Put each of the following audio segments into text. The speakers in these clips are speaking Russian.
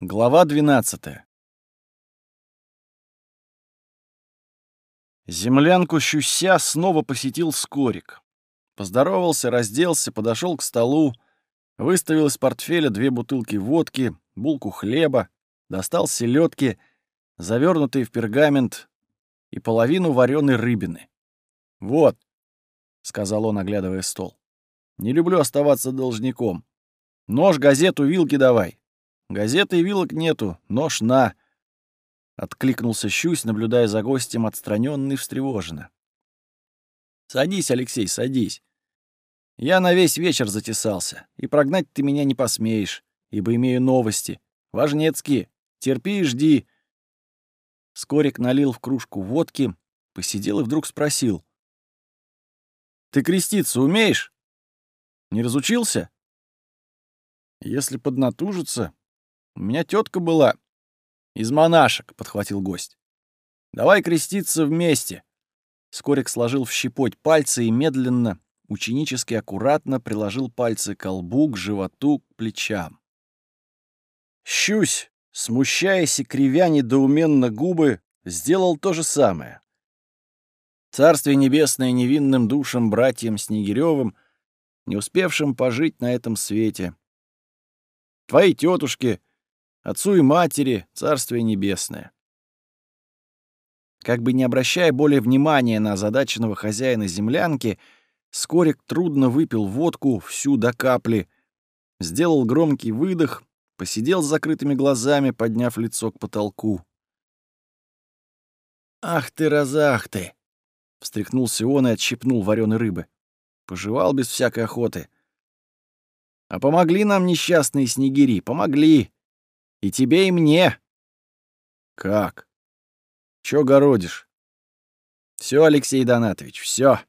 Глава 12. Землянку щуся снова посетил Скорик. Поздоровался, разделся, подошел к столу, выставил из портфеля две бутылки водки, булку хлеба, достал селедки, завернутые в пергамент, и половину вареной рыбины. «Вот», — сказал он, оглядывая стол, — «не люблю оставаться должником. Нож, газету, вилки давай. Газеты и вилок нету, нож на. Откликнулся Щусь, наблюдая за гостем отстранённо и встревоженно. Садись, Алексей, садись. Я на весь вечер затесался, и прогнать ты меня не посмеешь, ибо имею новости. Важнецкие. Терпи и жди. Скорик налил в кружку водки, посидел и вдруг спросил. Ты креститься умеешь? Не разучился? Если поднатужиться, у меня тетка была. Из монашек, подхватил гость. Давай креститься вместе. Скорик сложил в щепоть пальцы и медленно, ученически аккуратно приложил пальцы к лбу, к животу, к плечам. Щусь, смущаясь и кривя недоуменно губы, сделал то же самое. Царствие небесное невинным душам братьям Снегирёвым, не успевшим пожить на этом свете. Твоей тетушке, отцу и матери, царствие небесное. Как бы не обращая более внимания на озадаченного хозяина землянки, Скорик трудно выпил водку всю до капли, сделал громкий выдох, посидел с закрытыми глазами, подняв лицо к потолку. «Ах ты, разах ты!» — встряхнулся он и отщипнул вареной рыбы. Пожевал без всякой охоты. «А помогли нам несчастные снегири, помогли!» И тебе, и мне. Как? Чё городишь? Все, Алексей Донатович, все.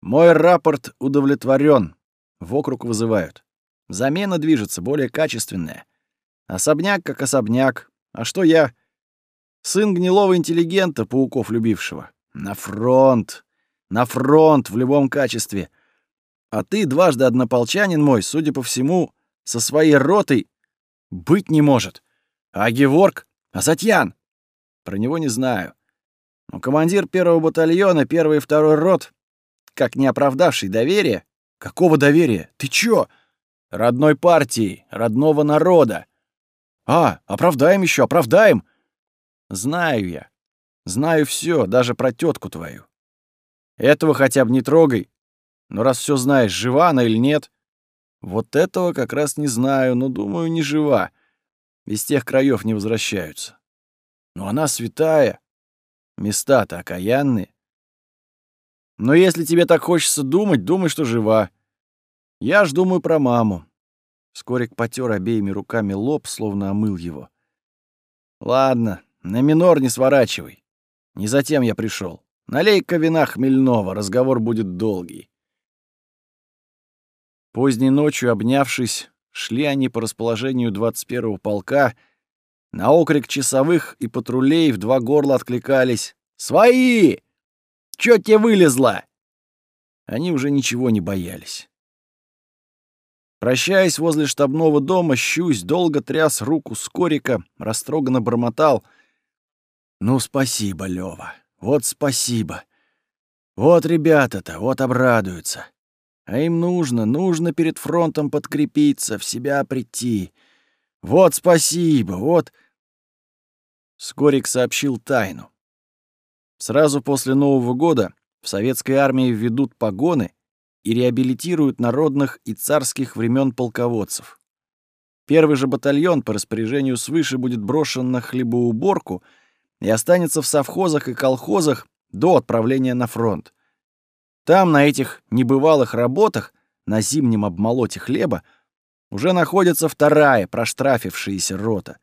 Мой рапорт удовлетворен. В округ вызывают. Замена движется, более качественная. Особняк как особняк. А что я? Сын гнилого интеллигента, пауков любившего. На фронт. На фронт в любом качестве. А ты дважды однополчанин мой, судя по всему, со своей ротой быть не может. А Геворг? А Затьян? Про него не знаю. Но командир первого батальона, первый и второй рот, как не оправдавший доверие... Какого доверия? Ты чё? Родной партии, родного народа. А, оправдаем еще, оправдаем. Знаю я. Знаю все, даже про тетку твою. Этого хотя бы не трогай. Но раз все знаешь, жива она или нет, вот этого как раз не знаю, но, думаю, не жива. Из тех краев не возвращаются. Но она святая. Места-то окаянные. Но если тебе так хочется думать, думай, что жива. Я ж думаю про маму. Скорик потер обеими руками лоб, словно омыл его. Ладно, на минор не сворачивай. Не затем я пришел. Налей-ка вина хмельного, разговор будет долгий. Поздней ночью, обнявшись, шли они по расположению 21-го полка. На окрик часовых и патрулей в два горла откликались. «Свои! Чё тебе вылезло?» Они уже ничего не боялись. Прощаясь возле штабного дома, Щусь долго тряс руку Скорика, растроганно бормотал. «Ну, спасибо, Лёва, вот спасибо. Вот ребята-то, вот обрадуются. А им нужно, нужно перед фронтом подкрепиться, в себя прийти. Вот спасибо, вот...» Скорик сообщил тайну. Сразу после Нового года в советской армии введут погоны и реабилитируют народных и царских времен полководцев. Первый же батальон по распоряжению свыше будет брошен на хлебоуборку и останется в совхозах и колхозах до отправления на фронт. Там, на этих небывалых работах, на зимнем обмолоте хлеба, уже находится вторая проштрафившаяся рота.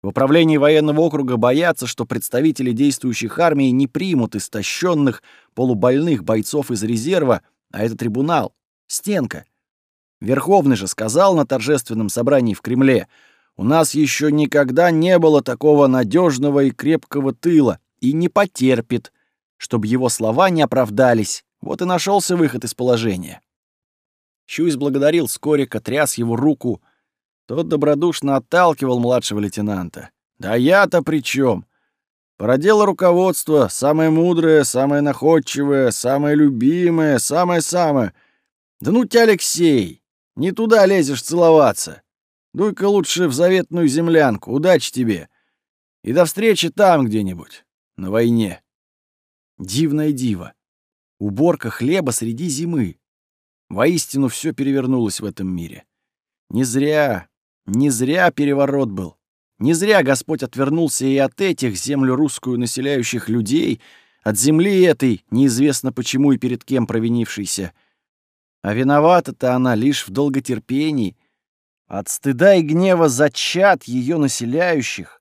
В управлении военного округа боятся, что представители действующих армий не примут истощенных, полубольных бойцов из резерва, а это трибунал, стенка. Верховный же сказал на торжественном собрании в Кремле, у нас еще никогда не было такого надежного и крепкого тыла и не потерпит, чтобы его слова не оправдались. Вот и нашелся выход из положения. Щусь благодарил Скорика, тряс его руку. Тот добродушно отталкивал младшего лейтенанта. «Да я-то при чем? Породело руководство, самое мудрое, самое находчивое, самое любимое, самое-самое. Да ну тебя, Алексей, не туда лезешь целоваться. Дуй-ка лучше в заветную землянку, удачи тебе. И до встречи там где-нибудь, на войне». Дивное диво. Уборка хлеба среди зимы. Воистину все перевернулось в этом мире. Не зря, не зря переворот был. Не зря Господь отвернулся и от этих землю русскую населяющих людей, от земли этой, неизвестно почему и перед кем провинившейся. А виновата-то она лишь в долготерпении, от стыда и гнева за чад ее населяющих,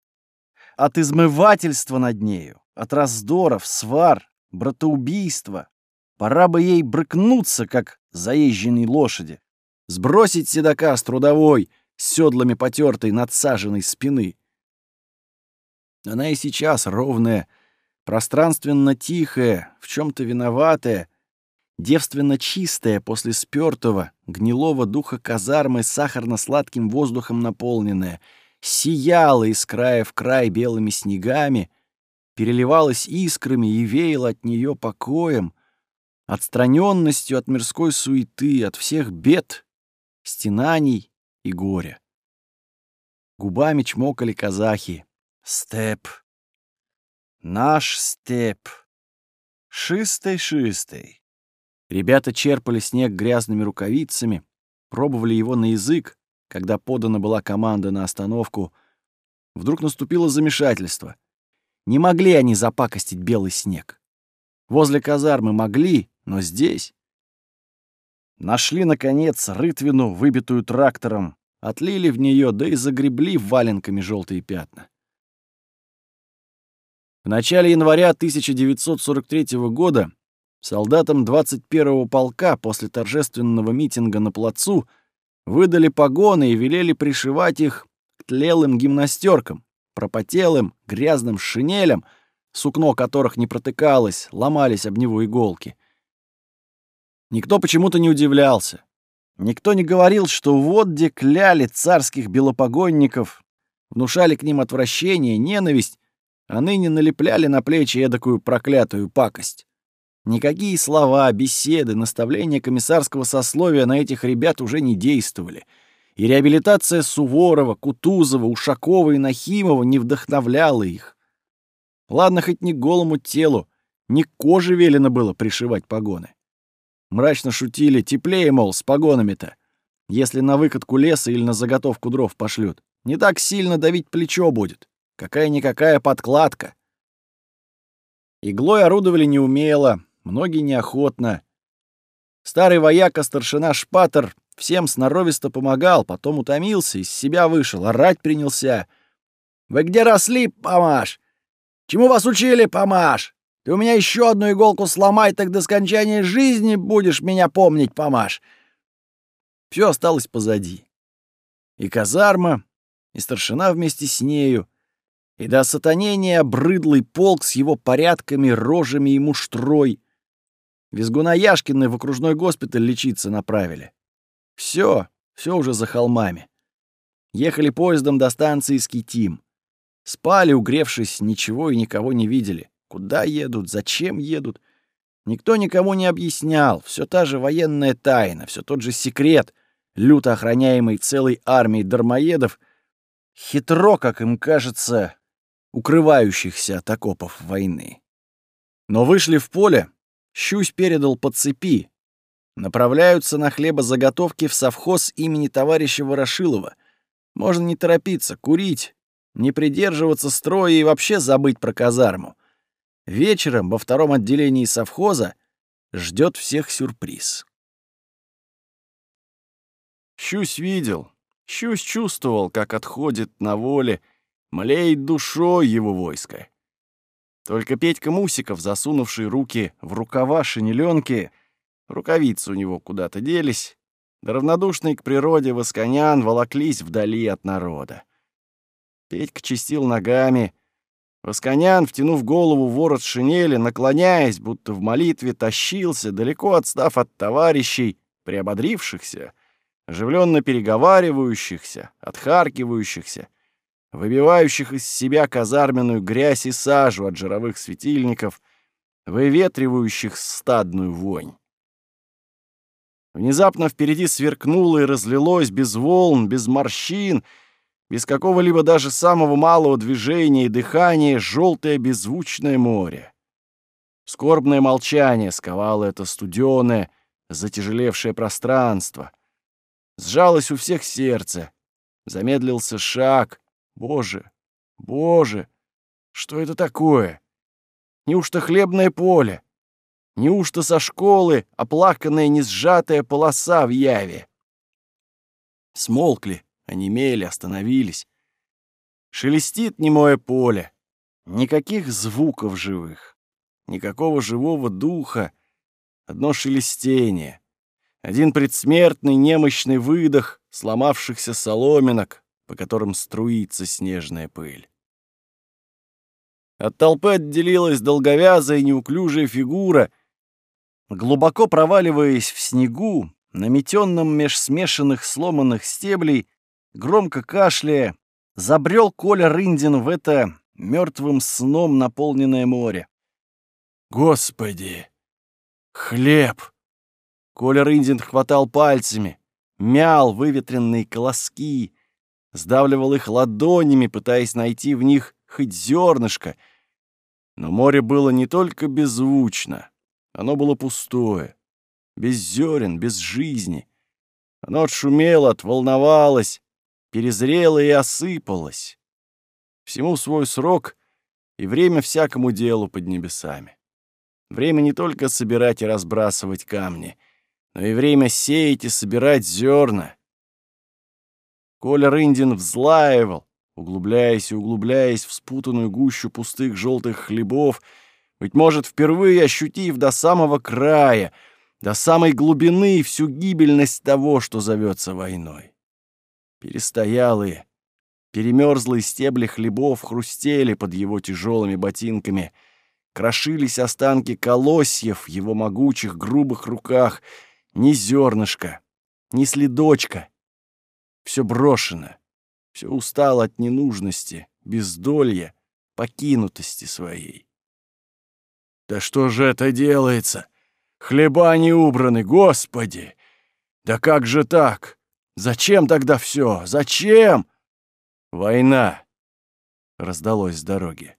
от измывательства над нею, от раздоров, свар, братоубийства. Пора бы ей брыкнуться, как заезженной лошади, сбросить седока с трудовой, с седлами потертой, надсаженной спины. Она и сейчас ровная, пространственно тихая, в чем-то виноватая, девственно чистая после спёртого, гнилого духа казармы сахарно-сладким воздухом наполненная, сияла из края в край белыми снегами, переливалась искрами и веяла от нее покоем, отстраненностью от мирской суеты, от всех бед, стенаний и горя. Губами чмокали казахи. Степ. Наш степ. Шистый-шистый. Ребята черпали снег грязными рукавицами, пробовали его на язык, когда подана была команда на остановку. Вдруг наступило замешательство. Не могли они запакостить белый снег. Возле казармы могли, но здесь... Нашли, наконец, рытвину, выбитую трактором, отлили в нее, да и загребли валенками желтые пятна. В начале января 1943 года солдатам 21-го полка после торжественного митинга на плацу выдали погоны и велели пришивать их к тлелым гимнастеркам, пропотелым, грязным шинелям, сукно которых не протыкалось, ломались об него иголки — Никто почему-то не удивлялся. Никто не говорил, что вот где кляли царских белопогонников, внушали к ним отвращение, ненависть, а ныне налепляли на плечи эдакую проклятую пакость. Никакие слова, беседы, наставления комиссарского сословия на этих ребят уже не действовали. И реабилитация Суворова, Кутузова, Ушакова и Нахимова не вдохновляла их. Ладно, хоть не голому телу, не к коже велено было пришивать погоны. Мрачно шутили, теплее, мол, с погонами-то. Если на выкатку леса или на заготовку дров пошлют, не так сильно давить плечо будет. Какая-никакая подкладка. Иглой орудовали неумело, многие неохотно. Старый вояка-старшина Шпатер всем сноровисто помогал, потом утомился, из себя вышел, орать принялся. «Вы где росли, помаш? Чему вас учили, помаш? Ты у меня еще одну иголку сломай, так до скончания жизни будешь меня помнить, помашь. Все осталось позади. И казарма, и старшина вместе с нею, и до сатанения обрыдлый полк с его порядками, рожами и муштрой. Визгуна Яшкины в окружной госпиталь лечиться направили. Все, все уже за холмами. Ехали поездом до станции Скитим. Спали, угревшись, ничего и никого не видели. Куда едут, зачем едут? Никто никому не объяснял. Все та же военная тайна, все тот же секрет, люто охраняемый целой армией дармоедов, хитро, как им кажется, укрывающихся от окопов войны. Но вышли в поле, Щусь передал по цепи. Направляются на хлебозаготовки в совхоз имени товарища Ворошилова. Можно не торопиться, курить, не придерживаться строя и вообще забыть про казарму. Вечером во втором отделении совхоза ждет всех сюрприз. Щусь видел, Щусь чувствовал, как отходит на воле, млеет душой его войско. Только Петька Мусиков, засунувший руки в рукава шинеленки, рукавицы у него куда-то делись, да равнодушный к природе восконян волоклись вдали от народа. Петька чистил ногами, Восконян, втянув голову в ворот шинели, наклоняясь, будто в молитве, тащился, далеко отстав от товарищей, приободрившихся, оживленно переговаривающихся, отхаркивающихся, выбивающих из себя казарменную грязь и сажу от жировых светильников, выветривающих стадную вонь. Внезапно впереди сверкнуло и разлилось без волн, без морщин, без какого-либо даже самого малого движения и дыхания желтое беззвучное море. Скорбное молчание сковало это студеное, затяжелевшее пространство. Сжалось у всех сердце. Замедлился шаг. Боже, боже, что это такое? Неужто хлебное поле? Неужто со школы оплаканная несжатая полоса в яве? Смолкли, онемели, остановились. Шелестит немое поле. Никаких звуков живых. Никакого живого духа. Одно шелестение. Один предсмертный немощный выдох сломавшихся соломинок, по которым струится снежная пыль. От толпы отделилась долговязая неуклюжая фигура — Глубоко проваливаясь в снегу, наметенном меж смешанных сломанных стеблей, громко кашляя, забрел Коля Рындин в это мертвым сном наполненное море. «Господи! Хлеб!» Коля Рындин хватал пальцами, мял выветренные колоски, сдавливал их ладонями, пытаясь найти в них хоть зернышко. Но море было не только беззвучно, оно было пустое, без зерен, без жизни. Оно отшумело, отволновалось, перезрело и осыпалось. Всему свой срок и время всякому делу под небесами. Время не только собирать и разбрасывать камни, но и время сеять и собирать зерна. Коля Рындин взлаивал, углубляясь и углубляясь в спутанную гущу пустых желтых хлебов, быть может, впервые ощутив до самого края, до самой глубины всю гибельность того, что зовется войной. Перестоялые, перемерзлые стебли хлебов хрустели под его тяжелыми ботинками, крошились останки колосьев в его могучих грубых руках, ни зернышка, ни следочка. Все брошено, все устало от ненужности, бездолья, покинутости своей. Да что же это делается? Хлеба не убраны, Господи! Да как же так? Зачем тогда все? Зачем? Война! Раздалось с дороги.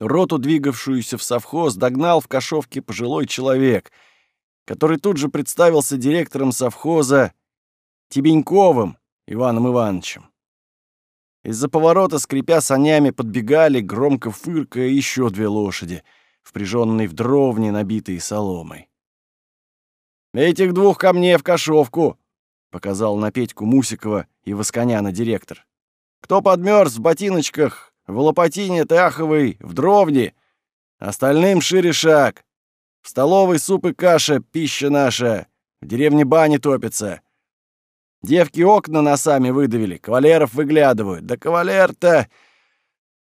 Роту, двигавшуюся в совхоз, догнал в кошовке пожилой человек, который тут же представился директором совхоза Тебеньковым Иваном Ивановичем. Из-за поворота, скрипя санями, подбегали, громко фыркая, еще две лошади, впряженные в дровни, набитые соломой. «Этих двух ко мне в кошовку!» — показал на Петьку Мусикова и Восконяна директор. «Кто подмерз в ботиночках, в лопатине тряховой, в дровне, остальным шире шаг. В столовой суп и каша, пища наша, в деревне бани топится. Девки окна носами выдавили, кавалеров выглядывают. Да кавалер-то...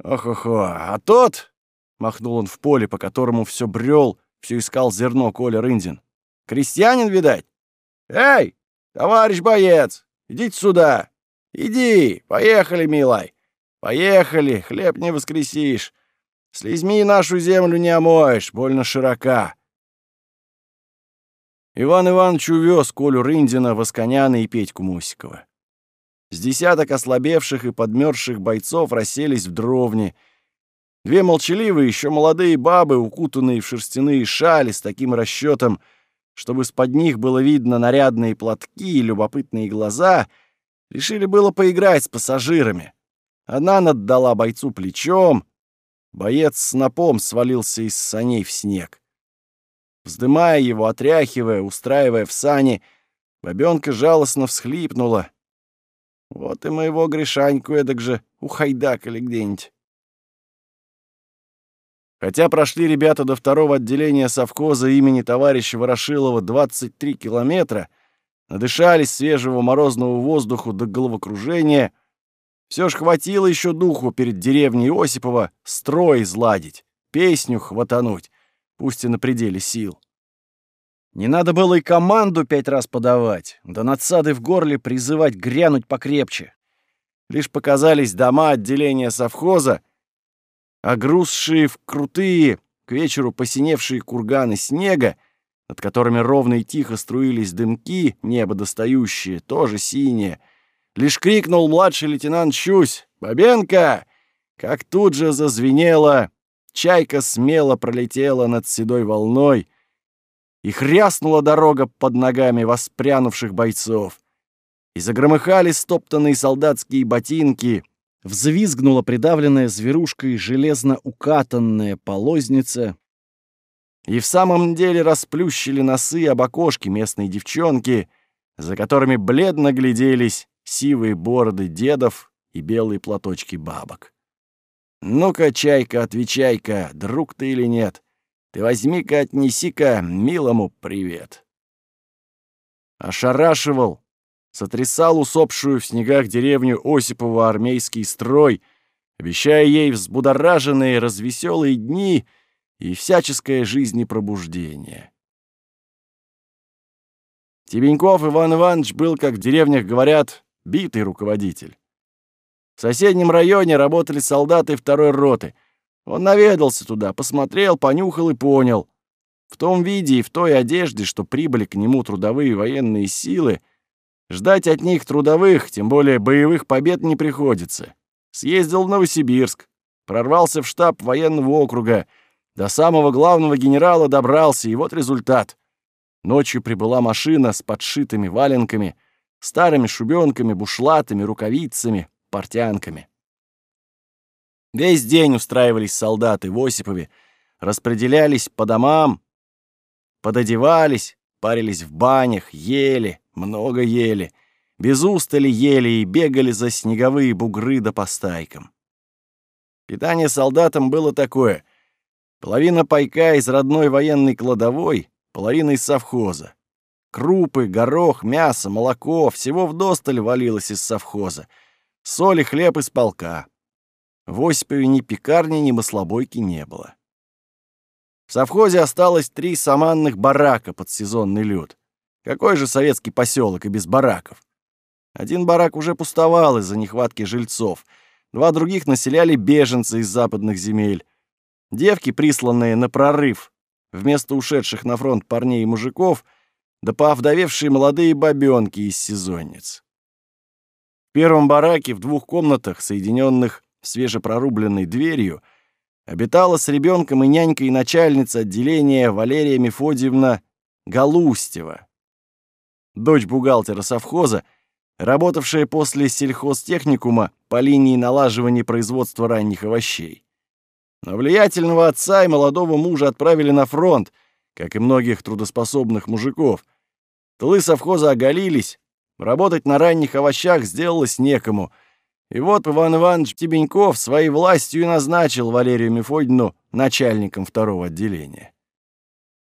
Ох-охо, а тот... Махнул он в поле, по которому все брел, все искал зерно Коля Рындин. Крестьянин, видать? Эй, товарищ боец, идите сюда. Иди, поехали, милай. Поехали, хлеб не воскресишь. Слезьми нашу землю не омоешь, больно широка. Иван Иванович увез Колю Рындина, Восконяна и Петьку Мусикова. С десяток ослабевших и подмерзших бойцов расселись в дровне. Две молчаливые, еще молодые бабы, укутанные в шерстяные шали с таким расчетом, чтобы с-под них было видно нарядные платки и любопытные глаза, решили было поиграть с пассажирами. Одна наддала бойцу плечом, боец с напом свалился из саней в снег. Вздымая его, отряхивая, устраивая в сани, бабёнка жалостно всхлипнула. Вот и моего Гришаньку эдак же ухайдакали где-нибудь. Хотя прошли ребята до второго отделения совхоза имени товарища Ворошилова 23 километра, надышались свежего морозного воздуху до головокружения, все ж хватило еще духу перед деревней Осипова строй изладить, песню хватануть, пусть и на пределе сил. Не надо было и команду пять раз подавать, да надсады в горле призывать грянуть покрепче. Лишь показались дома отделения совхоза, огрузшие в крутые, к вечеру посиневшие курганы снега, над которыми ровно и тихо струились дымки, небо достающие, тоже синее. Лишь крикнул младший лейтенант Щусь «Бабенко!» Как тут же зазвенело, чайка смело пролетела над седой волной, и хряснула дорога под ногами воспрянувших бойцов. И загромыхали стоптанные солдатские ботинки, взвизгнула придавленная зверушкой железно укатанная полозница, и в самом деле расплющили носы об окошки местные девчонки, за которыми бледно гляделись сивые бороды дедов и белые платочки бабок. «Ну-ка, чайка, отвечай-ка, друг ты или нет? Ты возьми-ка, отнеси-ка милому привет». Ошарашивал, сотрясал усопшую в снегах деревню Осипова армейский строй, обещая ей взбудораженные, развеселые дни и всяческое жизнепробуждение. Тебеньков Иван Иванович был, как в деревнях говорят, битый руководитель. В соседнем районе работали солдаты второй роты. Он наведался туда, посмотрел, понюхал и понял. В том виде и в той одежде, что прибыли к нему трудовые военные силы — Ждать от них трудовых, тем более боевых побед не приходится. Съездил в Новосибирск, прорвался в штаб военного округа, до самого главного генерала добрался, и вот результат. Ночью прибыла машина с подшитыми валенками, старыми шубенками, бушлатами, рукавицами, портянками. Весь день устраивались солдаты в Осипове, распределялись по домам, пододевались, парились в банях, ели, много ели, без устали ели и бегали за снеговые бугры да по стайкам. Питание солдатам было такое. Половина пайка из родной военной кладовой, половина из совхоза. Крупы, горох, мясо, молоко — всего вдосталь валилось из совхоза. Соль и хлеб из полка. В Осипове ни пекарни, ни маслобойки не было. В совхозе осталось три саманных барака под сезонный лед. Какой же советский поселок и без бараков? Один барак уже пустовал из-за нехватки жильцов. Два других населяли беженцы из западных земель. Девки, присланные на прорыв, вместо ушедших на фронт парней и мужиков, да поовдовевшие молодые бабёнки из сезонниц. В первом бараке в двух комнатах, соединенных свежепрорубленной дверью, обитала с ребенком и нянькой начальница отделения Валерия Мефодьевна Галустева дочь бухгалтера совхоза, работавшая после сельхозтехникума по линии налаживания производства ранних овощей. Но влиятельного отца и молодого мужа отправили на фронт, как и многих трудоспособных мужиков. Тылы совхоза оголились, работать на ранних овощах сделалось некому. И вот Иван Иванович Тебеньков своей властью и назначил Валерию Мефодину начальником второго отделения.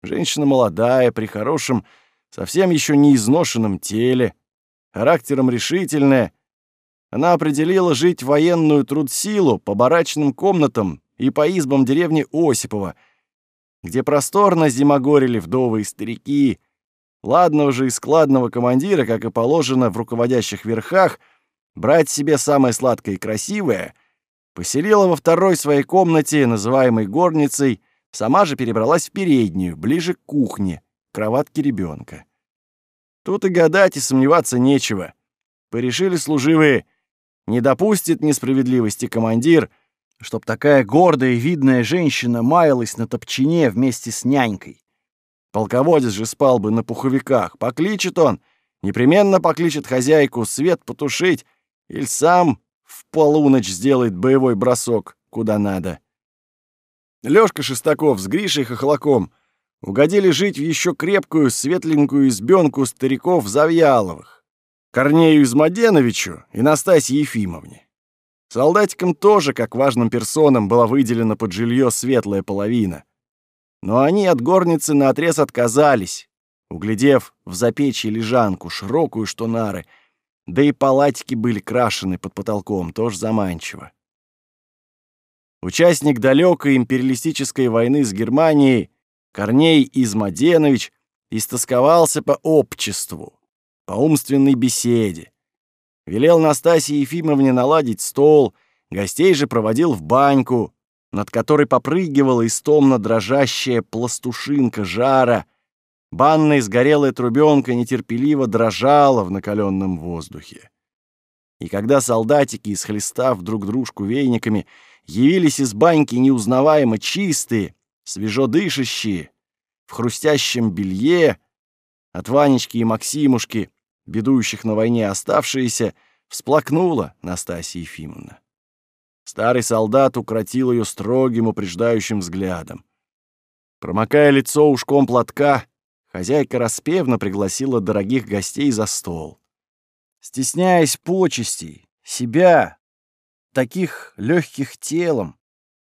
Женщина молодая, при хорошем совсем еще не изношенном теле, характером решительная, она определила жить военную трудсилу по барачным комнатам и по избам деревни Осипова, где просторно зимогорели вдовы и старики, ладного же и складного командира, как и положено в руководящих верхах, брать себе самое сладкое и красивое, поселила во второй своей комнате, называемой горницей, сама же перебралась в переднюю, ближе к кухне, кроватки ребенка. Тут и гадать, и сомневаться нечего. Порешили служивые, не допустит несправедливости командир, чтоб такая гордая и видная женщина маялась на топчине вместе с нянькой. Полководец же спал бы на пуховиках. Покличет он, непременно покличет хозяйку свет потушить или сам в полуночь сделает боевой бросок куда надо. Лёшка Шестаков с Гришей Хохлаком угодили жить в еще крепкую, светленькую избенку стариков Завьяловых, Корнею Измаденовичу и Настасье Ефимовне. Солдатикам тоже, как важным персонам, была выделена под жилье светлая половина. Но они от горницы наотрез отказались, углядев в запечье лежанку, широкую, что нары, да и палатики были крашены под потолком, тоже заманчиво. Участник далекой империалистической войны с Германией Корней Измаденович истосковался по обществу, по умственной беседе. Велел Настасье Ефимовне наладить стол, гостей же проводил в баньку, над которой попрыгивала истомно дрожащая пластушинка жара, банная сгорелая трубенка нетерпеливо дрожала в накаленном воздухе. И когда солдатики, исхлестав друг дружку вейниками, явились из баньки неузнаваемо чистые, свежо дышащие, в хрустящем белье, от Ванечки и Максимушки, бедующих на войне оставшиеся, всплакнула Настасья Ефимовна. Старый солдат укротил ее строгим, упреждающим взглядом. Промокая лицо ушком платка, хозяйка распевно пригласила дорогих гостей за стол. Стесняясь почестей, себя, таких легких телом,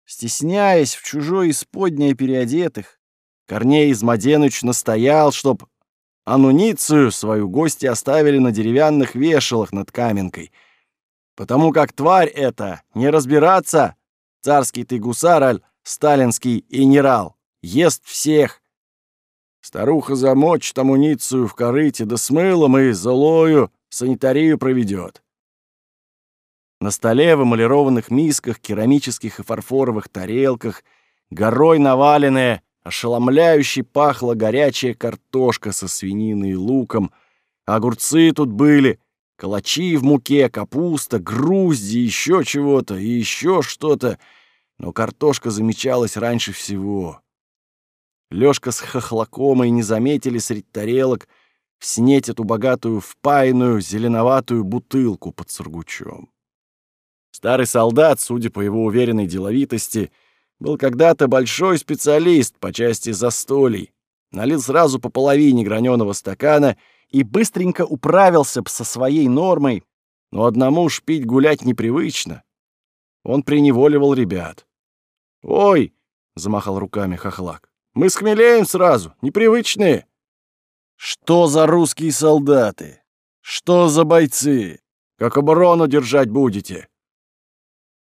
стесняясь в чужое исподнее переодетых, Корней Измаденыч настоял, чтоб ануницию свою гости оставили на деревянных вешалах над каменкой — Потому как тварь эта, не разбираться, царский ты гусар, аль сталинский генерал, ест всех. Старуха замочит амуницию в корыте, да с мылом и золою санитарию проведет. На столе в эмалированных мисках, керамических и фарфоровых тарелках, горой наваленная, ошеломляюще пахла горячая картошка со свининой и луком. Огурцы тут были — Калачи в муке, капуста, грузди, еще чего-то и еще что-то. Но картошка замечалась раньше всего. Лёшка с хохлаком и не заметили среди тарелок в снеть эту богатую впаянную зеленоватую бутылку под сургучом. Старый солдат, судя по его уверенной деловитости, был когда-то большой специалист по части застолий. Налил сразу по половине граненого стакана — и быстренько управился со своей нормой, но одному уж пить гулять непривычно. Он приневоливал ребят. «Ой!» — замахал руками хохлак. «Мы схмелеем сразу, непривычные!» «Что за русские солдаты? Что за бойцы? Как оборону держать будете?»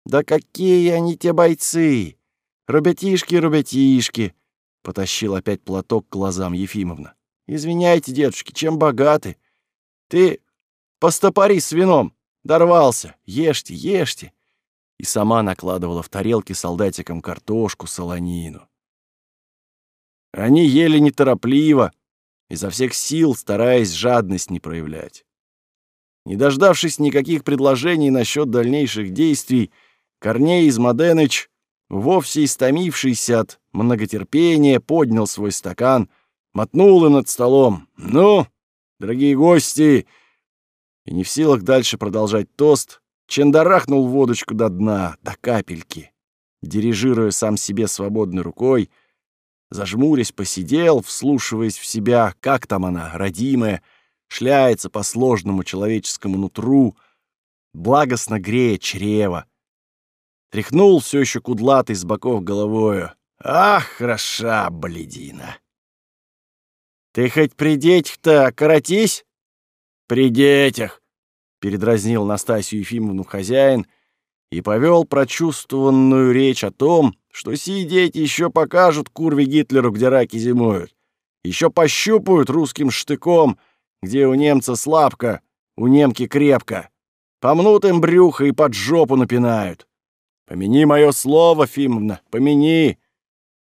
«Да какие они те бойцы! Ребятишки, ребятишки!» — потащил опять платок к глазам Ефимовна. Извиняйте, дедушки, чем богаты? Ты постопори с вином. Дорвался. Ешьте, ешьте. И сама накладывала в тарелки солдатикам картошку, солонину. Они ели неторопливо, изо всех сил стараясь жадность не проявлять. Не дождавшись никаких предложений насчет дальнейших действий, Корней Измаденыч, вовсе истомившийся от многотерпения, поднял свой стакан — мотнул им над столом. «Ну, дорогие гости!» И не в силах дальше продолжать тост, чендарахнул водочку до дна, до капельки. Дирижируя сам себе свободной рукой, зажмурясь, посидел, вслушиваясь в себя, как там она, родимая, шляется по сложному человеческому нутру, благостно грея чрево. Тряхнул все еще кудлатый с боков головою. «Ах, хороша, бледина!» «Ты хоть при детях-то коротись?» «При детях!» — передразнил Настасью Ефимовну хозяин и повел прочувствованную речь о том, что сии дети еще покажут курве Гитлеру, где раки зимуют, еще пощупают русским штыком, где у немца слабко, у немки крепко, помнут им брюхо и под жопу напинают. Помяни мое слово, Фимовна, помяни.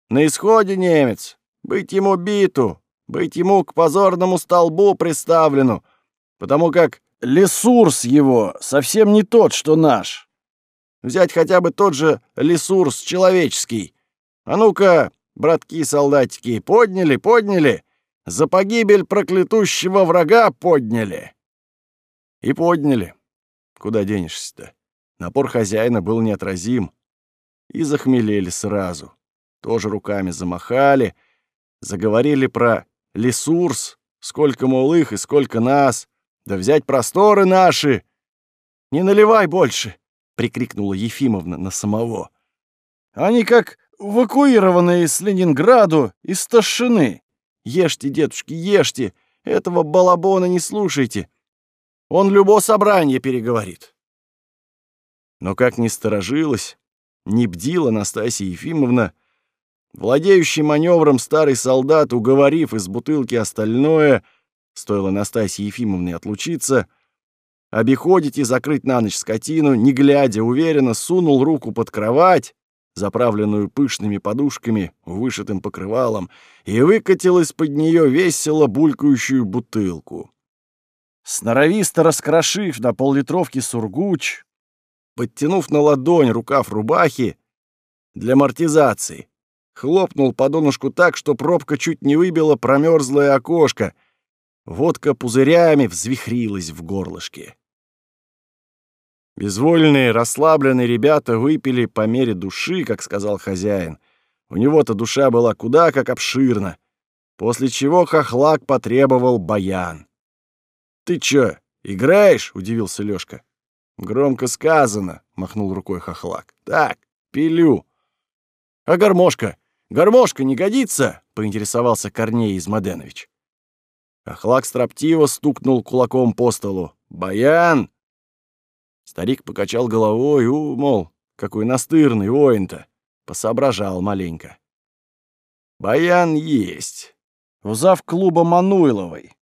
На исходе немец, быть ему биту, быть ему к позорному столбу приставлену, потому как ресурс его совсем не тот, что наш. Взять хотя бы тот же ресурс человеческий. А ну-ка, братки-солдатики, подняли, подняли, за погибель проклятущего врага подняли. И подняли. Куда денешься-то? Напор хозяина был неотразим. И захмелели сразу. Тоже руками замахали, заговорили про Лесурс, сколько, мол, их и сколько нас, да взять просторы наши. Не наливай больше, прикрикнула Ефимовна на самого. Они как эвакуированные с Ленинграду из Ташины. Ешьте, дедушки, ешьте, этого балабона не слушайте. Он любое собрание переговорит. Но как ни сторожилась, не бдила Настасья Ефимовна, Владеющий маневром старый солдат, уговорив из бутылки остальное, стоило Настасье Ефимовне отлучиться, обиходить и закрыть на ночь скотину, не глядя, уверенно сунул руку под кровать, заправленную пышными подушками, вышитым покрывалом, и выкатил из-под нее весело булькающую бутылку. Сноровисто раскрошив на поллитровке сургуч, подтянув на ладонь рукав рубахи для амортизации, хлопнул по донышку так, что пробка чуть не выбила промерзлое окошко. Водка пузырями взвихрилась в горлышке. Безвольные, расслабленные ребята выпили по мере души, как сказал хозяин. У него-то душа была куда как обширна. После чего хохлак потребовал баян. «Ты чё, играешь?» — удивился Лёшка. «Громко сказано», — махнул рукой хохлак. «Так, пилю». «А гармошка? Гармошка не годится?» — поинтересовался Корней Измаденович. Хохлак строптиво стукнул кулаком по столу. «Баян!» Старик покачал головой, у, мол, какой настырный воин-то. Посоображал маленько. «Баян есть. Узав клуба Мануйловой.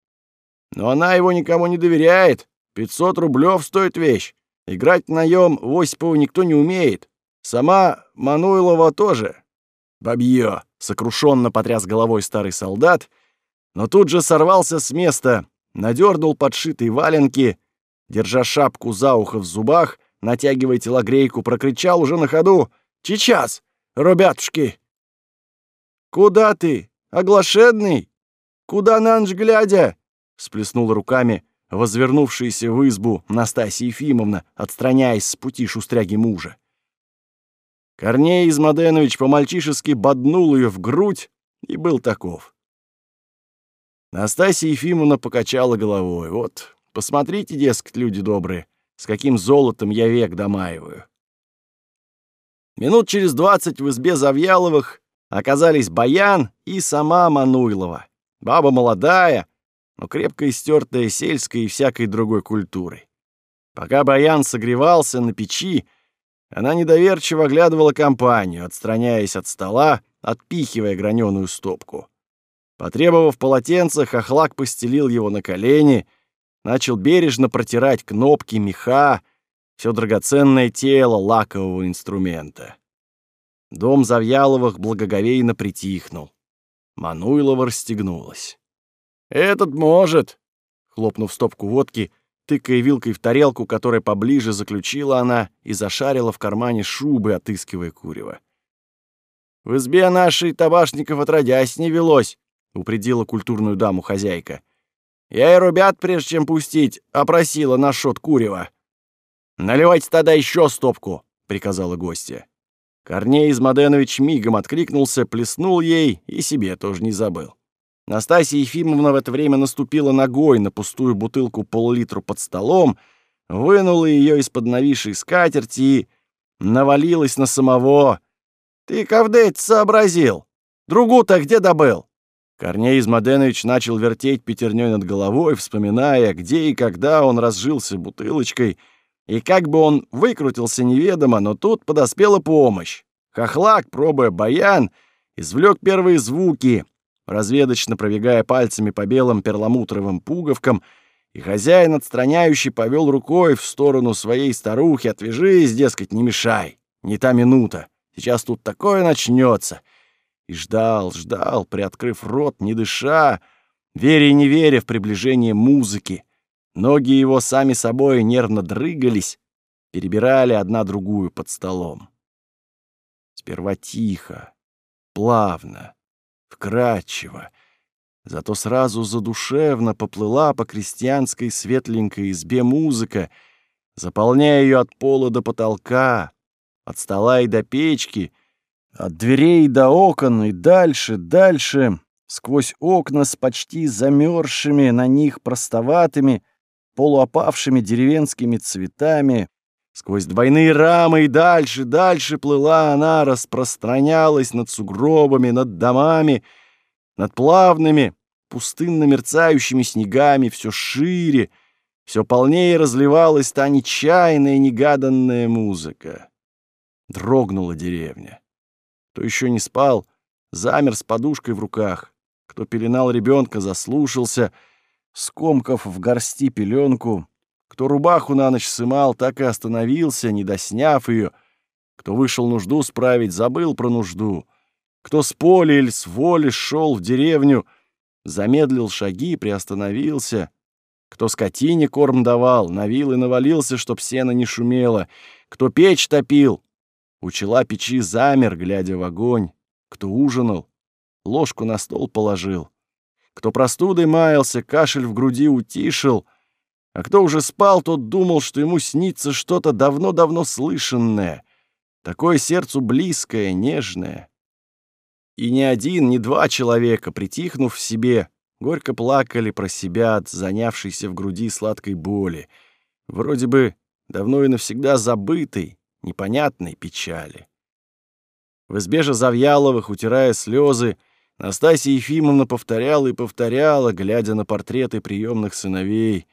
Но она его никому не доверяет. Пятьсот рублев стоит вещь. Играть наем в Осипова никто не умеет. Сама Мануйлова тоже. Бабье, сокрушенно потряс головой старый солдат, но тут же сорвался с места, надернул подшитые валенки, держа шапку за ухо в зубах, натягивая телогрейку, прокричал уже на ходу «Сейчас, ребятушки!» «Куда ты, оглашенный? Куда на ночь глядя?» — сплеснула руками возвернувшаяся в избу Настасья Ефимовна, отстраняясь с пути шустряги мужа. Корней Измаденович по-мальчишески боднул ее в грудь и был таков. Настасья Ефимовна покачала головой. «Вот, посмотрите, дескать, люди добрые, с каким золотом я век домаиваю». Минут через двадцать в избе Завьяловых оказались Баян и сама Мануйлова. Баба молодая, но крепко истертая сельской и всякой другой культурой. Пока Баян согревался на печи, она недоверчиво оглядывала компанию, отстраняясь от стола, отпихивая граненую стопку. Потребовав полотенца, хохлак постелил его на колени, начал бережно протирать кнопки, меха, все драгоценное тело лакового инструмента. Дом Завьяловых благоговейно притихнул. Мануйлова расстегнулась. «Этот может!» Хлопнув стопку водки, тыкая вилкой в тарелку, которая поближе заключила она и зашарила в кармане шубы, отыскивая курева. «В избе нашей табашников отродясь не велось», — упредила культурную даму хозяйка. «Я и ребят, прежде чем пустить, опросила на шот курева». «Наливайте тогда еще стопку», — приказала гостья. Корней Измаденович мигом откликнулся, плеснул ей и себе тоже не забыл. Настасья Ефимовна в это время наступила ногой на пустую бутылку пол-литру под столом, вынула ее из-под нависшей скатерти и навалилась на самого. «Ты, Кавдеть, сообразил! Другу-то где добыл?» Корней Измаденович начал вертеть пятерней над головой, вспоминая, где и когда он разжился бутылочкой, и как бы он выкрутился неведомо, но тут подоспела помощь. Хохлак, пробуя баян, извлек первые звуки, разведочно пробегая пальцами по белым перламутровым пуговкам, и хозяин, отстраняющий, повел рукой в сторону своей старухи. «Отвяжись, дескать, не мешай. Не та минута. Сейчас тут такое начнется. И ждал, ждал, приоткрыв рот, не дыша, веря и не веря в приближение музыки. Ноги его сами собой нервно дрыгались, перебирали одна другую под столом. Сперва тихо, плавно, вкрадчиво, зато сразу задушевно поплыла по крестьянской светленькой избе музыка, заполняя ее от пола до потолка, от стола и до печки, от дверей до окон и дальше, дальше, сквозь окна с почти замерзшими на них простоватыми, полуопавшими деревенскими цветами, Сквозь двойные рамы и дальше, дальше плыла она, распространялась над сугробами, над домами, над плавными, пустынно мерцающими снегами, все шире, все полнее разливалась та нечаянная, негаданная музыка. Дрогнула деревня. Кто еще не спал, замер с подушкой в руках. Кто пеленал ребенка, заслушался, скомков в горсти пеленку. Кто рубаху на ночь сымал, так и остановился, не досняв ее. Кто вышел нужду справить, забыл про нужду. Кто с поля или с воли шел в деревню, замедлил шаги, приостановился. Кто скотине корм давал, навил и навалился, чтоб сено не шумело. Кто печь топил, у чела печи замер, глядя в огонь. Кто ужинал, ложку на стол положил. Кто простудой маялся, кашель в груди утишил. А кто уже спал, тот думал, что ему снится что-то давно-давно слышанное. Такое сердцу близкое, нежное. И ни один, ни два человека, притихнув в себе, горько плакали про себя от занявшейся в груди сладкой боли, вроде бы давно и навсегда забытой, непонятной печали. В избе же Завьяловых, утирая слезы, Настасья Ефимовна повторяла и повторяла, глядя на портреты приемных сыновей.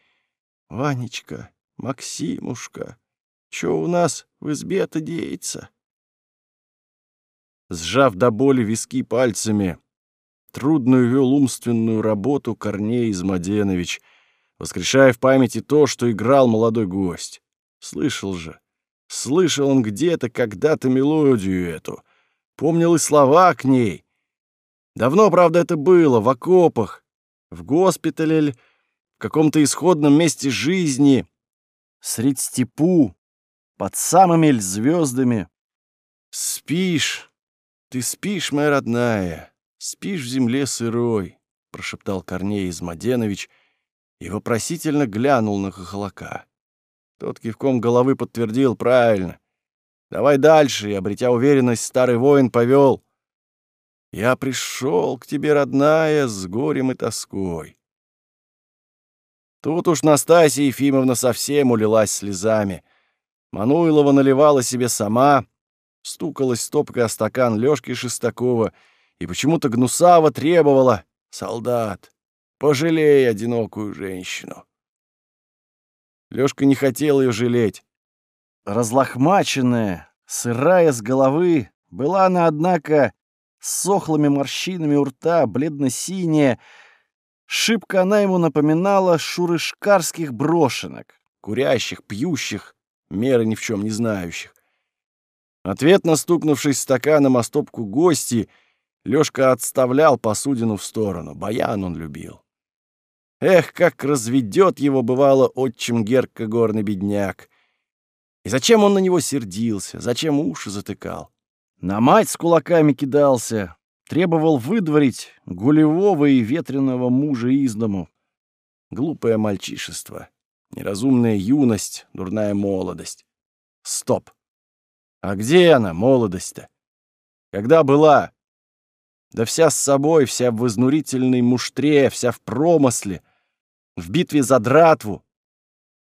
«Ванечка, Максимушка, что у нас в избе-то деется?» Сжав до боли виски пальцами, трудную вел умственную работу Корней Измаденович, воскрешая в памяти то, что играл молодой гость. Слышал же, слышал он где-то когда-то мелодию эту, помнил и слова к ней. Давно, правда, это было, в окопах, в госпитале в каком-то исходном месте жизни, средь степу, под самыми звездами. Спишь, ты спишь, моя родная, спишь в земле сырой, прошептал Корней Измаденович и вопросительно глянул на хохолока. Тот кивком головы подтвердил правильно. Давай дальше, и, обретя уверенность, старый воин повел. Я пришел к тебе, родная, с горем и тоской. Тут уж Настасья Ефимовна совсем улилась слезами. Мануилова наливала себе сама, стукалась стопкой о стакан Лёшки Шестакова и почему-то гнусаво требовала «Солдат, пожалей одинокую женщину». Лёшка не хотел её жалеть. Разлохмаченная, сырая с головы, была она, однако, с сохлыми морщинами у рта, бледно-синяя. Шибко она ему напоминала шурышкарских брошенок, курящих, пьющих, меры ни в чем не знающих. Ответно стукнувшись стаканом о стопку гости, Лёшка отставлял посудину в сторону. Баян он любил. Эх, как разведет его, бывало, отчим Герка горный бедняк. И зачем он на него сердился, зачем уши затыкал? На мать с кулаками кидался, требовал выдворить гулевого и ветреного мужа из дому. Глупое мальчишество, неразумная юность, дурная молодость. Стоп! А где она, молодость-то? Когда была? Да вся с собой, вся в изнурительной муштре, вся в промысле, в битве за дратву,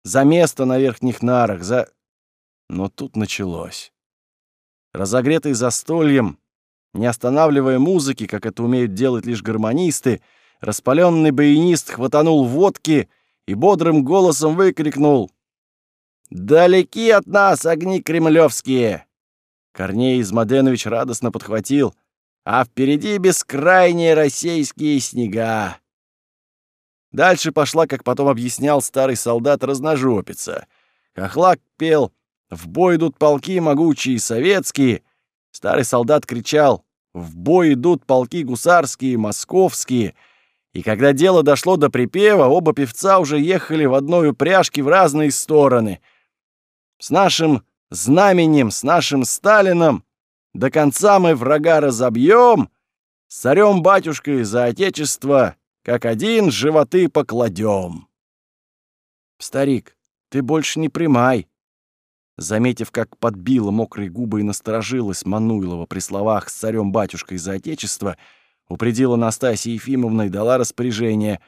за место на верхних нарах, за... Но тут началось. Разогретый застольем, не останавливая музыки, как это умеют делать лишь гармонисты, распаленный баянист хватанул водки и бодрым голосом выкрикнул «Далеки от нас огни кремлевские!» Корней Измаденович радостно подхватил «А впереди бескрайние российские снега!» Дальше пошла, как потом объяснял старый солдат, разножопица. Хохлак пел «В бой идут полки могучие советские». Старый солдат кричал «В бой идут полки гусарские, московские». И когда дело дошло до припева, оба певца уже ехали в одной упряжке в разные стороны — с нашим знаменем, с нашим Сталином до конца мы врага разобьем, с царем-батюшкой за отечество, как один животы покладем. Старик, ты больше не примай. Заметив, как подбила мокрые губы и насторожилась Мануилова при словах с царем-батюшкой за отечество, упредила Настасья Ефимовна и дала распоряжение.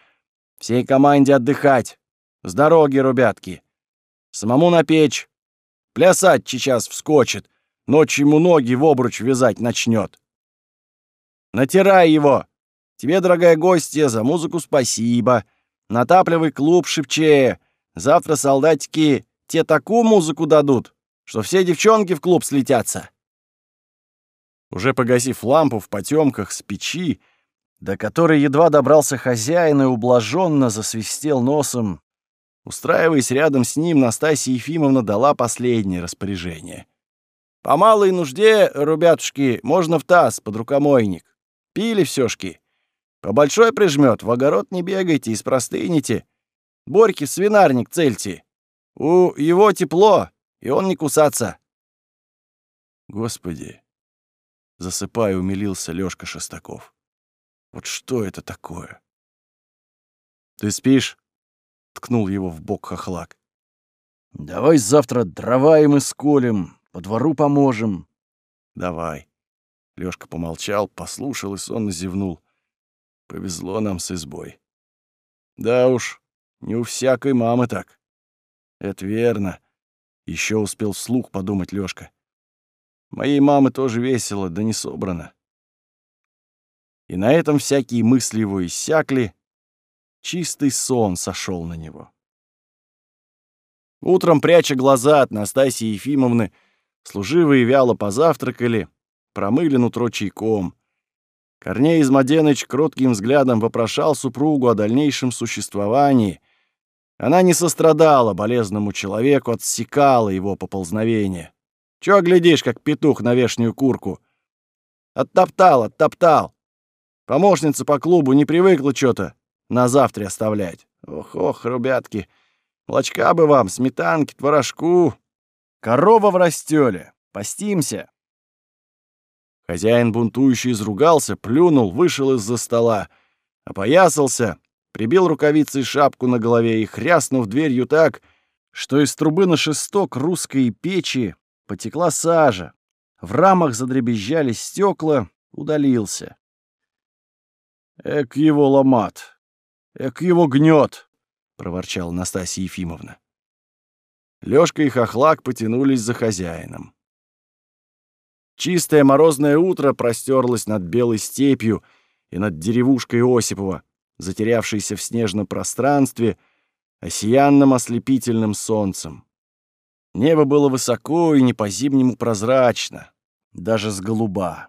«Всей команде отдыхать! С дороги, ребятки! Самому на печь, Плясать сейчас вскочит, ночью ему ноги в обруч вязать начнет. Натирай его. Тебе, дорогая гостья, за музыку спасибо. Натапливай клуб шепче. Завтра солдатики те такую музыку дадут, что все девчонки в клуб слетятся. Уже погасив лампу в потемках с печи, до которой едва добрался хозяин и ублаженно засвистел носом, устраиваясь рядом с ним, Настасья Ефимовна дала последнее распоряжение. «По малой нужде, ребятушки, можно в таз под рукомойник. Пили всёшки. По большой прижмёт, в огород не бегайте, испростыните. Борьки в свинарник цельте. У его тепло, и он не кусаться». Господи, засыпая, умилился Лёшка Шестаков. Вот что это такое? Ты спишь? Ткнул его в бок хохлак. Давай завтра дрова им исколем, по двору поможем. Давай. Лёшка помолчал, послушал и сонно зевнул. Повезло нам с избой. Да уж, не у всякой мамы так. Это верно. Еще успел вслух подумать Лёшка. Моей мамы тоже весело, да не собрано. И на этом всякие мысли его иссякли, чистый сон сошел на него. Утром, пряча глаза от Настасьи Ефимовны, служивые вяло позавтракали, промыли нутро чайком. Корней Измаденыч кротким взглядом вопрошал супругу о дальнейшем существовании. Она не сострадала болезному человеку, отсекала его поползновение. Чё глядишь, как петух на вешнюю курку? Оттоптал, оттоптал. Помощница по клубу не привыкла что-то на завтра оставлять. Ох-ох, ребятки, молочка бы вам, сметанки, творожку. Корова в растёле, постимся. Хозяин бунтующий изругался, плюнул, вышел из-за стола, опоясался, прибил рукавицей шапку на голове и, хряснув дверью так, что из трубы на шесток русской печи Потекла сажа. В рамах задребезжали стекла, удалился. «Эк его ломат! Эк его гнет!» — проворчала Настасья Ефимовна. Лёшка и Хохлак потянулись за хозяином. Чистое морозное утро простерлось над белой степью и над деревушкой Осипова, затерявшейся в снежном пространстве, осиянным ослепительным солнцем. Небо было высоко и не по-зимнему прозрачно, даже с голуба.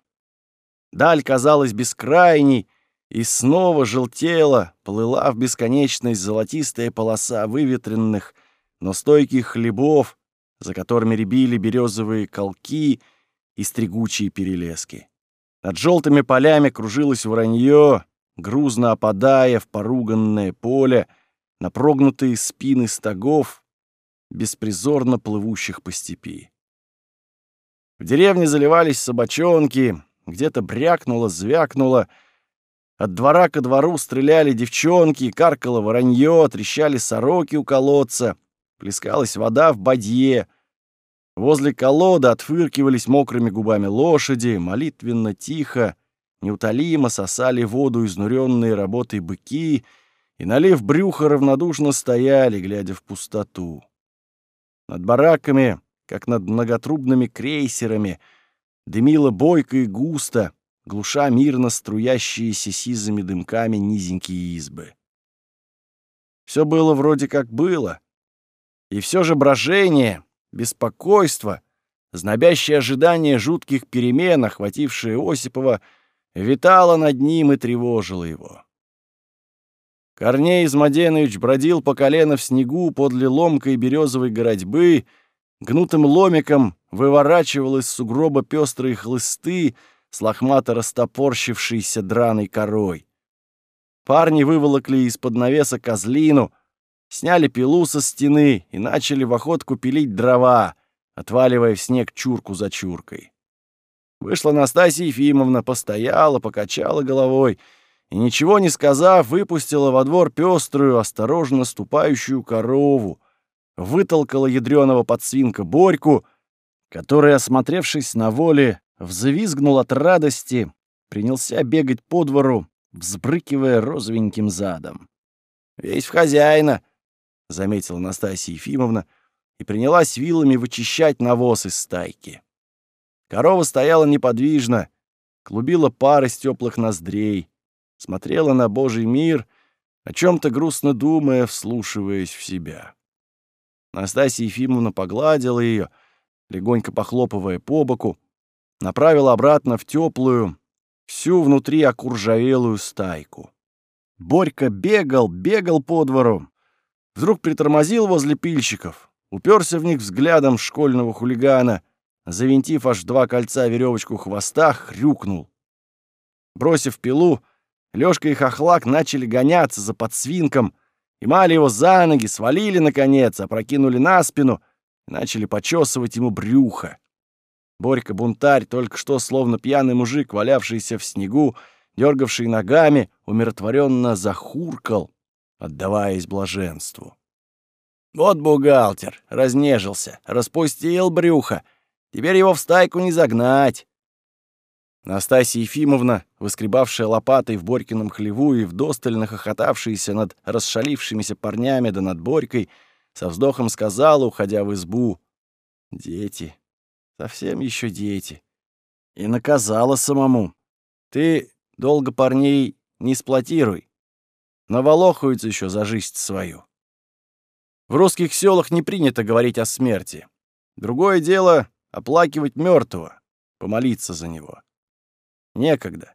Даль казалась бескрайней, и снова желтела, плыла в бесконечность золотистая полоса выветренных, но стойких хлебов, за которыми рябили березовые колки и стригучие перелески. Над желтыми полями кружилось воронье, грузно опадая в поруганное поле, на прогнутые спины стогов беспризорно плывущих по степи. В деревне заливались собачонки, где-то брякнуло, звякнуло. От двора ко двору стреляли девчонки, каркало воронье, трещали сороки у колодца, плескалась вода в бадье. Возле колоды отфыркивались мокрыми губами лошади, молитвенно тихо, неутолимо сосали воду изнуренные работой быки и, налив брюхо, равнодушно стояли, глядя в пустоту. Над бараками, как над многотрубными крейсерами, дымило бойко и густо, глуша мирно струящиеся сизыми дымками низенькие избы. Все было вроде как было. И все же брожение, беспокойство, знобящее ожидание жутких перемен, охватившее Осипова, витало над ним и тревожило его. Корней Измаденович бродил по колено в снегу подле ломкой березовой городьбы, гнутым ломиком выворачивал из сугроба пестрые хлысты с лохмато растопорщившейся драной корой. Парни выволокли из-под навеса козлину, сняли пилу со стены и начали в охотку пилить дрова, отваливая в снег чурку за чуркой. Вышла Настасья Ефимовна, постояла, покачала головой — и, ничего не сказав, выпустила во двор пеструю, осторожно ступающую корову, вытолкала ядреного подсвинка Борьку, который, осмотревшись на воле, взвизгнул от радости, принялся бегать по двору, взбрыкивая розовеньким задом. «Весь в хозяина», — заметила Настасья Ефимовна, и принялась вилами вычищать навоз из стайки. Корова стояла неподвижно, клубила пар из теплых ноздрей смотрела на Божий мир, о чем-то грустно думая, вслушиваясь в себя. Настасья Ефимовна погладила ее, легонько похлопывая по боку, направил обратно в теплую, всю внутри окуржавелую стайку. Борька бегал, бегал по двору. Вдруг притормозил возле пильщиков, уперся в них взглядом школьного хулигана, завинтив аж два кольца веревочку хвоста, хрюкнул. Бросив пилу, Лёшка и Хохлак начали гоняться за подсвинком, и мали его за ноги, свалили, наконец, опрокинули на спину и начали почесывать ему брюхо. Борька-бунтарь, только что словно пьяный мужик, валявшийся в снегу, дергавший ногами, умиротворенно захуркал, отдаваясь блаженству. Вот бухгалтер, разнежился, распустил брюхо. Теперь его в стайку не загнать. Настасья Ефимовна, выскребавшая лопатой в Борькином хлеву и вдосталь нахохотавшаяся над расшалившимися парнями да над Борькой, со вздохом сказала, уходя в избу, «Дети, совсем еще дети». И наказала самому, «Ты долго парней не сплотируй, наволохаются еще за жизнь свою». В русских селах не принято говорить о смерти. Другое дело — оплакивать мертвого, помолиться за него. Некогда.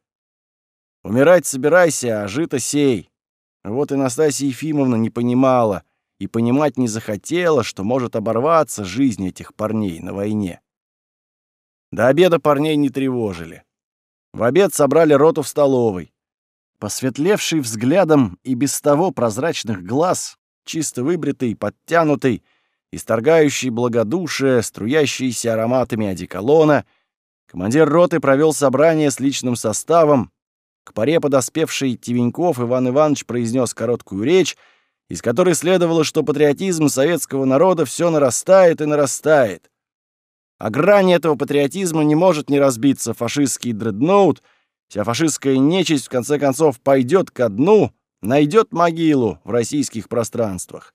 Умирать собирайся, а жито сей. Вот и Настасья Ефимовна не понимала и понимать не захотела, что может оборваться жизнь этих парней на войне. До обеда парней не тревожили. В обед собрали роту в столовой. Посветлевший взглядом и без того прозрачных глаз, чисто выбритый, подтянутый, исторгающий благодушие, струящийся ароматами одеколона — Командир роты провел собрание с личным составом. К паре подоспевший Тивеньков Иван Иванович произнес короткую речь, из которой следовало, что патриотизм советского народа все нарастает и нарастает. А грани этого патриотизма не может не разбиться фашистский дредноут, вся фашистская нечисть в конце концов пойдет ко дну, найдет могилу в российских пространствах.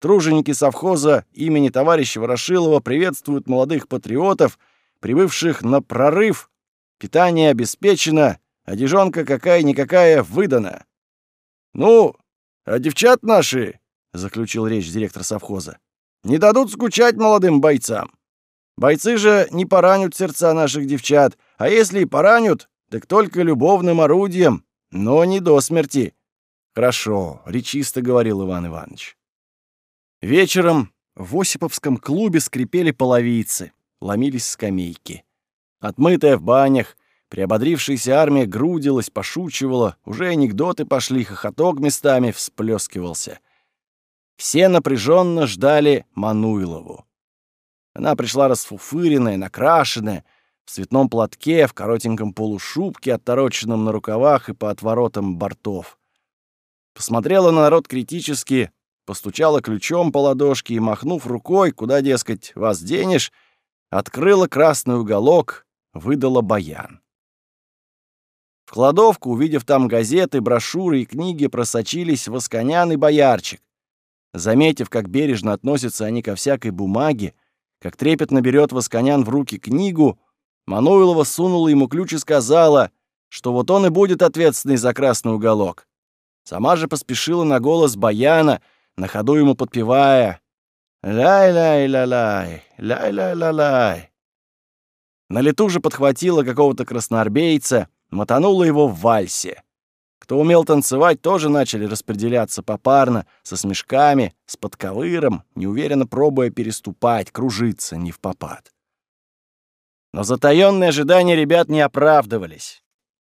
Труженики совхоза имени товарища Ворошилова приветствуют молодых патриотов — прибывших на прорыв, питание обеспечено, одежонка какая-никакая выдана. «Ну, а девчат наши, — заключил речь директор совхоза, — не дадут скучать молодым бойцам. Бойцы же не поранят сердца наших девчат, а если и поранят, так только любовным орудием, но не до смерти. Хорошо, речисто говорил Иван Иванович. Вечером в Осиповском клубе скрипели половицы ломились скамейки. Отмытая в банях, приободрившаяся армия грудилась, пошучивала, уже анекдоты пошли, хохоток местами всплескивался. Все напряженно ждали Мануилову. Она пришла расфуфыренная, накрашенная, в цветном платке, в коротеньком полушубке, оттороченном на рукавах и по отворотам бортов. Посмотрела на народ критически, постучала ключом по ладошке и, махнув рукой, куда, дескать, вас денешь, открыла красный уголок, выдала баян. В кладовку, увидев там газеты, брошюры и книги, просочились Восконян и Боярчик. Заметив, как бережно относятся они ко всякой бумаге, как трепетно берет Восконян в руки книгу, Мануилова сунула ему ключ и сказала, что вот он и будет ответственный за красный уголок. Сама же поспешила на голос Баяна, на ходу ему подпевая Лай-лай-ла-лай, лай-лай-ла-лай. На лету же подхватила какого-то красноармейца, мотанула его в вальсе. Кто умел танцевать, тоже начали распределяться попарно, со смешками, с подковыром, неуверенно пробуя переступать, кружиться не в попад. Но затаённые ожидания ребят не оправдывались.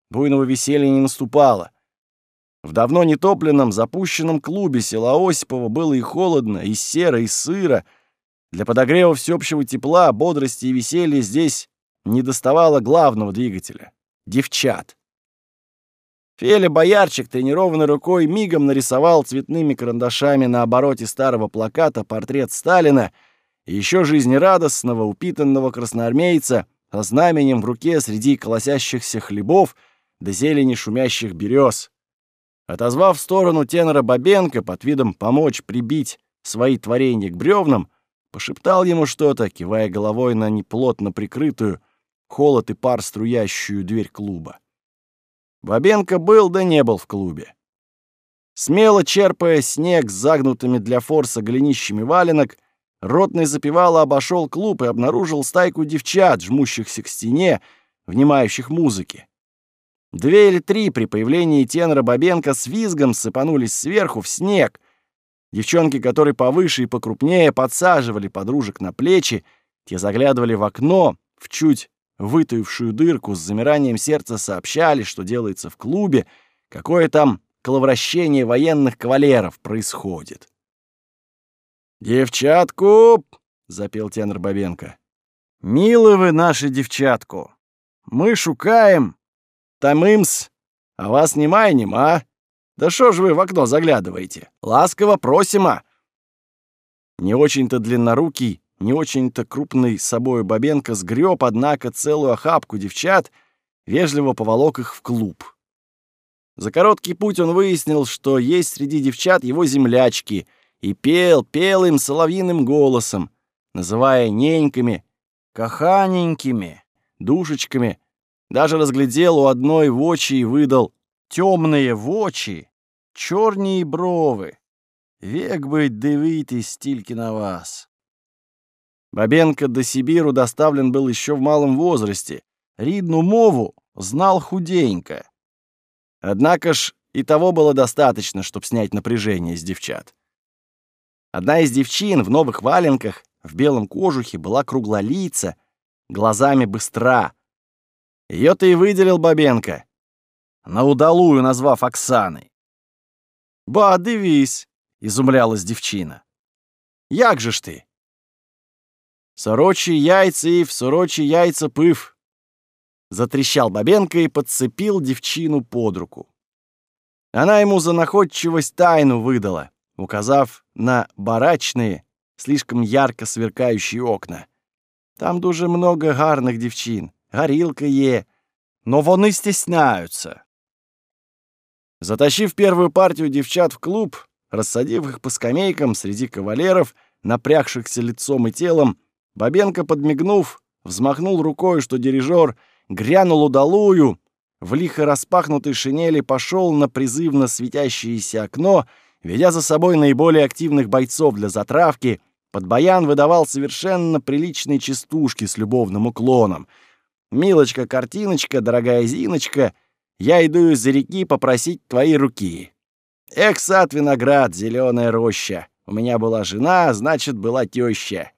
Буйного веселья не наступало. В давно нетопленном, запущенном клубе села Осипова было и холодно, и серо, и сыро. Для подогрева всеобщего тепла, бодрости и веселья здесь не доставало главного двигателя — девчат. Феля Боярчик тренированной рукой мигом нарисовал цветными карандашами на обороте старого плаката портрет Сталина и еще жизнерадостного, упитанного красноармейца со знаменем в руке среди колосящихся хлебов да зелени шумящих берез. Отозвав в сторону тенора Бабенко под видом помочь прибить свои творения к бревнам, пошептал ему что-то, кивая головой на неплотно прикрытую, холод и пар струящую дверь клуба. Бабенко был да не был в клубе. Смело черпая снег с загнутыми для форса голенищами валенок, Ротный запевало обошел клуб и обнаружил стайку девчат, жмущихся к стене, внимающих музыке. Две или три при появлении тенора Бабенко с визгом сыпанулись сверху в снег. Девчонки, которые повыше и покрупнее, подсаживали подружек на плечи, те заглядывали в окно, в чуть вытаившую дырку, с замиранием сердца сообщали, что делается в клубе, какое там коловращение военных кавалеров происходит. «Девчатку!» — запел тенор Бабенко. «Милы вы наши девчатку! Мы шукаем, тамымс, а вас нема и нема. Да шо ж вы в окно заглядываете? Ласково просим, а!» Не очень-то длиннорукий, не очень-то крупный с собой Бабенко сгреб, однако, целую охапку девчат, вежливо поволок их в клуб. За короткий путь он выяснил, что есть среди девчат его землячки — и пел, пел им соловьиным голосом, называя неньками, каханенькими, душечками. Даже разглядел у одной в очи и выдал темные в очи, черные бровы. Век быть дивитесь стильки на вас. Бабенко до Сибиру доставлен был еще в малом возрасте. Ридну мову знал худенько. Однако ж и того было достаточно, чтобы снять напряжение с девчат. Одна из девчин в новых валенках, в белом кожухе, была круглолица, глазами быстра. Ее-то и выделил Бабенко, на удалую назвав Оксаной. «Ба, дивись!» — изумлялась девчина. «Як же ж ты?» «Сорочі яйца и в сорочі яйца пыв!» Затрещал Бабенко и подцепил девчину под руку. Она ему за находчивость тайну выдала указав на барачные, слишком ярко сверкающие окна. Там дуже много гарних дівчин, горілка є, но вони стесняются. Затащив первую партию девчат в клуб, рассадив их по скамейкам среди кавалеров, напрягшихся лицом и телом, Бабенко, подмигнув, взмахнул рукой, что дирижер грянул удалую, в лихо распахнутой шинели пошел на призывно светящееся окно — Ведя за собой наиболее активных бойцов для затравки, под баян выдавал совершенно приличные частушки с любовным уклоном. «Милочка, картиночка, дорогая Зиночка, я иду из-за реки попросить твои руки. Эх, сад, виноград, зеленая роща. У меня была жена, значит, была теща».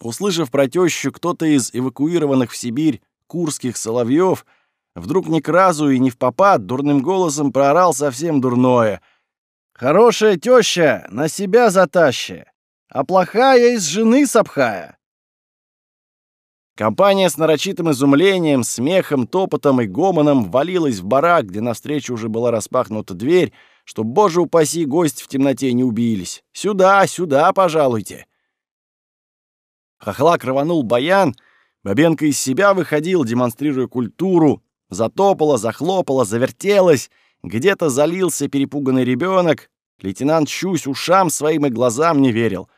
Услышав про тещу, кто-то из эвакуированных в Сибирь курских соловьев вдруг ни к разу и не в попад дурным голосом проорал совсем дурное — Хорошая теща на себя затащи, а плохая из жены сапхая. Компания с нарочитым изумлением, смехом, топотом и гомоном валилась в барак, где навстречу уже была распахнута дверь, чтоб, боже упаси, гость в темноте не убились. «Сюда, сюда, пожалуйте!» Хохлак рванул баян, Бабенко из себя выходил, демонстрируя культуру, затопала, захлопала, завертелась, где-то залился перепуганный ребенок. Лейтенант Щусь ушам своим и глазам не верил.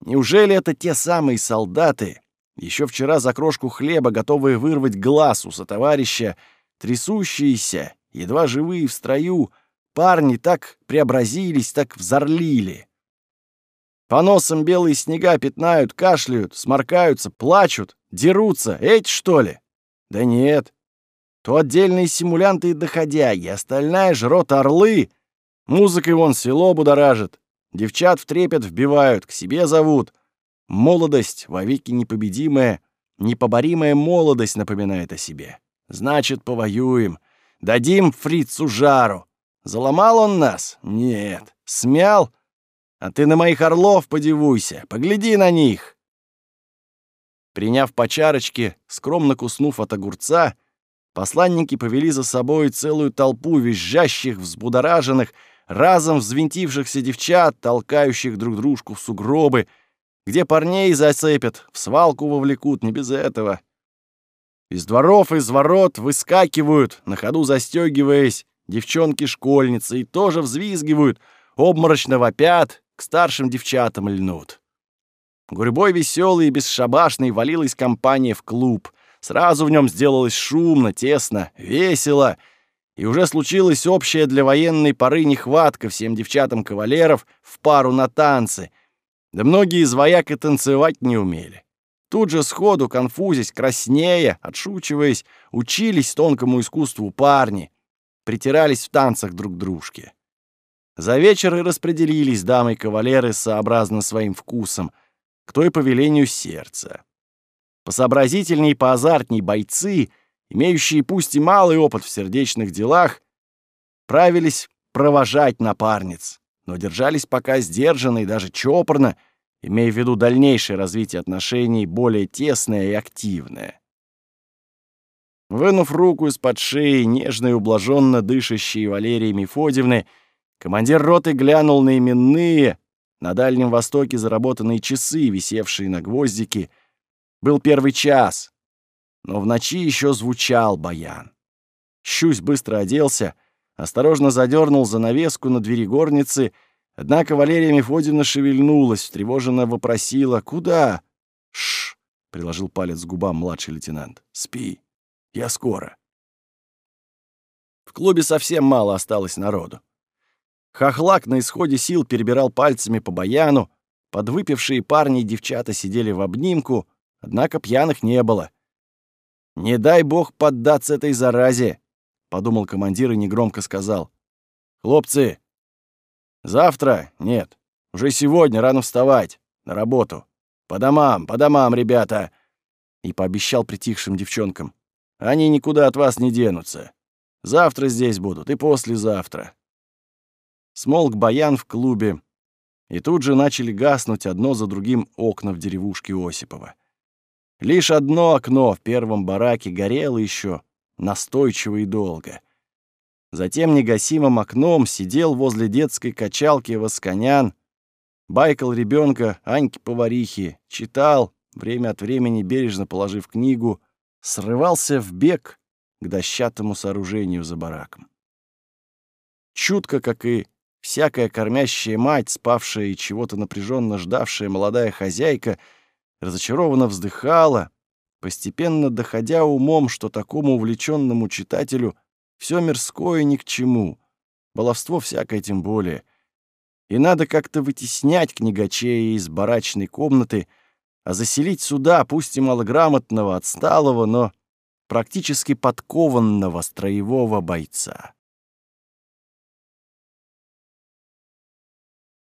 Неужели это те самые солдаты, еще вчера за крошку хлеба, готовые вырвать глаз у сотоварища, трясущиеся, едва живые в строю, парни так преобразились, так взорлили. По носам белые снега пятнают, кашляют, сморкаются, плачут, дерутся. Эти, что ли? Да нет, то отдельные симулянты и доходяги, остальная ж рота орлы. Музыкой вон село будоражит, девчат в трепет вбивают, к себе зовут. Молодость, вовеки непобедимая, непоборимая молодость напоминает о себе. Значит, повоюем. Дадим фрицу жару. Заломал он нас? Нет. Смял? А ты на моих орлов подивуйся, погляди на них. Приняв по чарочке, скромно куснув от огурца, Посланники повели за собой целую толпу визжащих, взбудораженных, разом взвинтившихся девчат, толкающих друг дружку в сугробы, где парней зацепят, в свалку вовлекут, не без этого. Из дворов, из ворот выскакивают, на ходу застегиваясь, девчонки-школьницы, и тоже взвизгивают, обморочно вопят, к старшим девчатам льнут. Гурьбой веселый и бесшабашный валилась компания в клуб — Сразу в нем сделалось шумно, тесно, весело, и уже случилась общая для военной поры нехватка всем девчатам кавалеров в пару на танцы. Да многие из вояк и танцевать не умели. Тут же сходу, конфузясь, краснея, отшучиваясь, учились тонкому искусству парни, притирались в танцах друг к дружке. За вечер и распределились дамы и кавалеры сообразно своим вкусом, кто и по велению сердца. Посообразительней и поазартней бойцы, имеющие пусть и малый опыт в сердечных делах, правились провожать напарниц, но держались пока сдержанно и даже чопорно, имея в виду дальнейшее развитие отношений более тесное и активное. Вынув руку из-под шеи, нежно и ублаженно дышащей Валерии Мефодьевны, командир роты глянул на именные, на Дальнем Востоке заработанные часы, висевшие на гвоздике. Был первый час, но в ночи еще звучал баян. Щусь быстро оделся, осторожно задернул занавеску на двери горницы, однако Валерия Мефодьевна шевельнулась, встревоженно вопросила «Куда?» «Шш!» — приложил палец к губам младший лейтенант. «Спи. Я скоро». В клубе совсем мало осталось народу. Хохлак на исходе сил перебирал пальцами по баяну, подвыпившие парни и девчата сидели в обнимку, однако пьяных не было. «Не дай бог поддаться этой заразе!» Подумал командир и негромко сказал. «Хлопцы, завтра? Нет, уже сегодня рано вставать, на работу. По домам, по домам, ребята!» И пообещал притихшим девчонкам. «Они никуда от вас не денутся. Завтра здесь будут и послезавтра». Смолк баян в клубе, и тут же начали гаснуть одно за другим окна в деревушке Осипова. Лишь одно окно в первом бараке горело еще, настойчиво и долго. Затем негасимым окном сидел возле детской качалки Восконян, байкал ребенка Аньки-поварихи, читал, время от времени бережно положив книгу, срывался в бег к дощатому сооружению за бараком. Чутко, как и всякая кормящая мать, спавшая и чего-то напряженно ждавшая молодая хозяйка, разочарованно вздыхала, постепенно доходя умом, что такому увлеченному читателю все мирское ни к чему, баловство всякое тем более. И надо как-то вытеснять книгачея из барачной комнаты, а заселить сюда, пусть и малограмотного, отсталого, но практически подкованного строевого бойца.